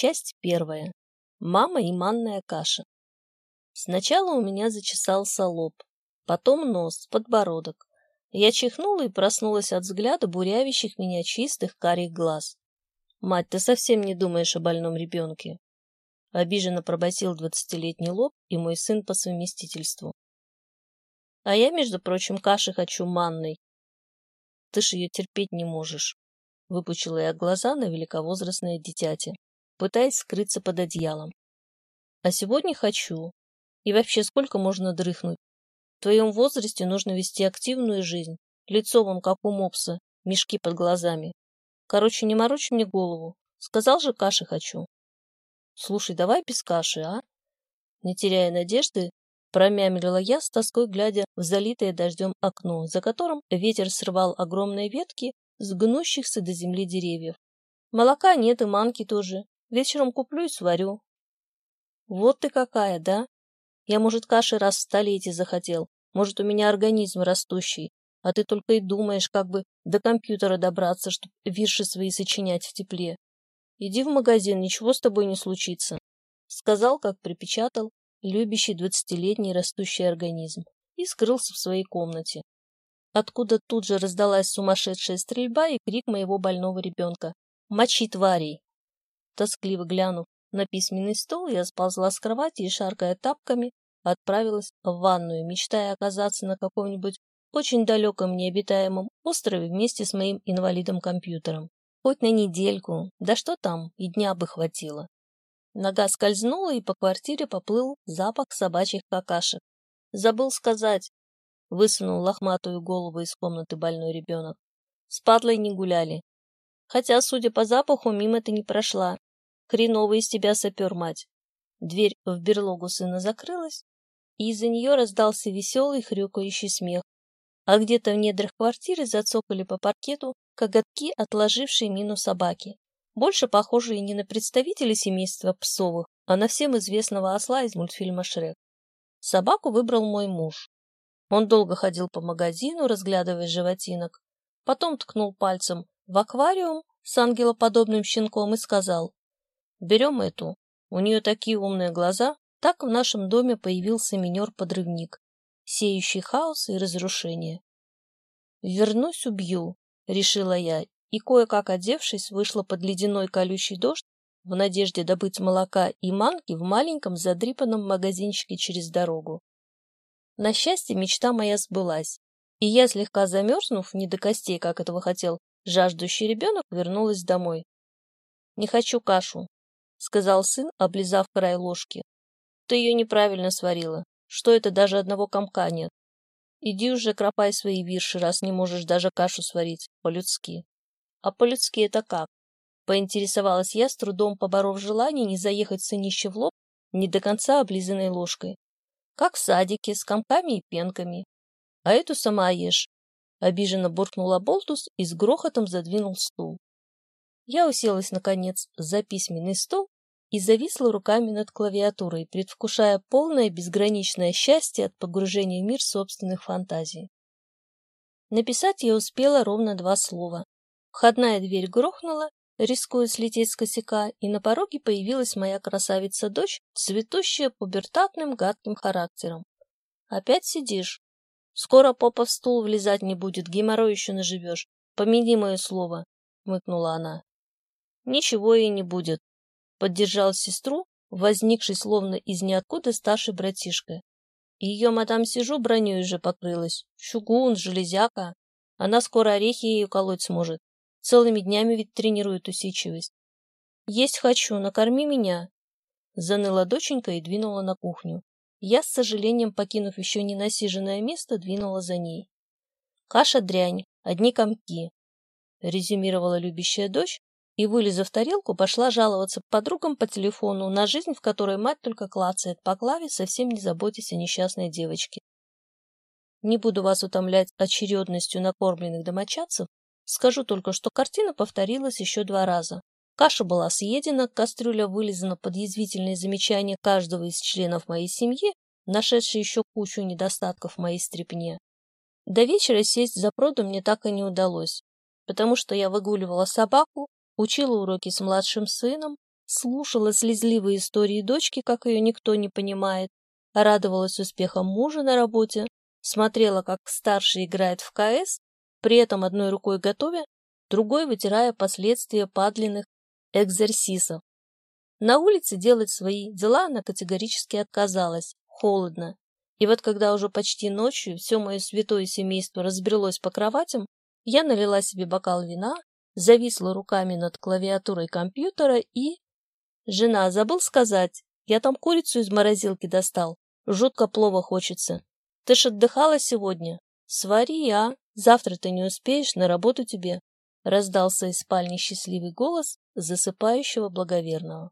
Часть первая. Мама и манная каша. Сначала у меня зачесался лоб, потом нос, подбородок. Я чихнула и проснулась от взгляда бурявящих меня чистых карих глаз. «Мать, ты совсем не думаешь о больном ребенке?» Обиженно пробасил двадцатилетний лоб и мой сын по совместительству. «А я, между прочим, каши хочу манной. Ты ж ее терпеть не можешь», — выпучила я глаза на великовозрастное дитяти пытаясь скрыться под одеялом. А сегодня хочу. И вообще, сколько можно дрыхнуть? В твоем возрасте нужно вести активную жизнь. Лицо вон как у мопса, мешки под глазами. Короче, не морочь мне голову. Сказал же, каши хочу. Слушай, давай без каши, а? Не теряя надежды, промямлила я с тоской, глядя в залитое дождем окно, за которым ветер срывал огромные ветки с гнущихся до земли деревьев. Молока нет и манки тоже. Вечером куплю и сварю. Вот ты какая, да? Я, может, каши раз в столетие захотел. Может, у меня организм растущий. А ты только и думаешь, как бы до компьютера добраться, чтобы вирши свои сочинять в тепле. Иди в магазин, ничего с тобой не случится. Сказал, как припечатал, любящий двадцатилетний растущий организм, и скрылся в своей комнате. Откуда тут же раздалась сумасшедшая стрельба и крик моего больного ребенка. «Мочи тварей!» Тоскливо глянув на письменный стол, я сползла с кровати и, шаркая тапками, отправилась в ванную, мечтая оказаться на каком-нибудь очень далеком необитаемом острове вместе с моим инвалидом-компьютером. Хоть на недельку, да что там, и дня бы хватило. Нога скользнула, и по квартире поплыл запах собачьих какашек. Забыл сказать, высунул лохматую голову из комнаты больной ребенок. С падлой не гуляли. Хотя, судя по запаху, мимо ты не прошла. Хреновый из тебя сапер, мать. Дверь в берлогу сына закрылась, и из-за нее раздался веселый хрюкающий смех. А где-то в недрах квартиры зацокали по паркету коготки, отложившие мину собаки, больше похожие не на представителей семейства псовых, а на всем известного осла из мультфильма «Шрек». Собаку выбрал мой муж. Он долго ходил по магазину, разглядывая животинок, потом ткнул пальцем в аквариум с ангелоподобным щенком и сказал, Берем эту. У нее такие умные глаза. Так в нашем доме появился минер-подрывник, сеющий хаос и разрушение. «Вернусь, убью», — решила я, и, кое-как одевшись, вышла под ледяной колючий дождь в надежде добыть молока и манки в маленьком задрипанном магазинчике через дорогу. На счастье, мечта моя сбылась, и я, слегка замерзнув, не до костей, как этого хотел, жаждущий ребенок, вернулась домой. «Не хочу кашу», — сказал сын, облизав край ложки. — Ты ее неправильно сварила. Что это, даже одного комка нет. Иди уже кропай свои вирши, раз не можешь даже кашу сварить, по-людски. — А по-людски это как? Поинтересовалась я, с трудом поборов желание не заехать сынище в лоб не до конца облизанной ложкой. Как в садике, с комками и пенками. А эту сама ешь. Обиженно буркнула Болтус и с грохотом задвинул стул. Я уселась, наконец, за письменный стол и зависла руками над клавиатурой, предвкушая полное безграничное счастье от погружения в мир собственных фантазий. Написать я успела ровно два слова. Входная дверь грохнула, рискуя слететь с косяка, и на пороге появилась моя красавица-дочь, цветущая пубертатным гадким характером. «Опять сидишь? Скоро попа в стул влезать не будет, геморрой еще наживешь. Помяни мое слово», — мыкнула она. Ничего и не будет. Поддержал сестру, возникший словно из ниоткуда старший братишка. Ее мадам сижу броней уже покрылась. Чугун, железяка. Она скоро орехи ее колоть сможет. Целыми днями ведь тренирует усидчивость. Есть хочу, накорми меня. Заныла доченька и двинула на кухню. Я, с сожалением, покинув еще не насиженное место, двинула за ней. Каша дрянь, одни комки. Резюмировала любящая дочь, и, вылезав тарелку, пошла жаловаться подругам по телефону на жизнь, в которой мать только клацает по клаве, совсем не заботясь о несчастной девочке. Не буду вас утомлять очередностью накормленных домочадцев, скажу только, что картина повторилась еще два раза. Каша была съедена, кастрюля вылизана под язвительные замечания каждого из членов моей семьи, нашедшей еще кучу недостатков в моей стряпне. До вечера сесть за проду мне так и не удалось, потому что я выгуливала собаку, учила уроки с младшим сыном, слушала слезливые истории дочки, как ее никто не понимает, радовалась успехам мужа на работе, смотрела, как старший играет в КС, при этом одной рукой готовя, другой вытирая последствия падленных экзерсисов. На улице делать свои дела она категорически отказалась. Холодно. И вот когда уже почти ночью все мое святое семейство разбрелось по кроватям, я налила себе бокал вина, зависла руками над клавиатурой компьютера и... Жена, забыл сказать, я там курицу из морозилки достал. Жутко плова хочется. Ты ж отдыхала сегодня? Свари, а? Завтра ты не успеешь, на работу тебе. Раздался из спальни счастливый голос засыпающего благоверного.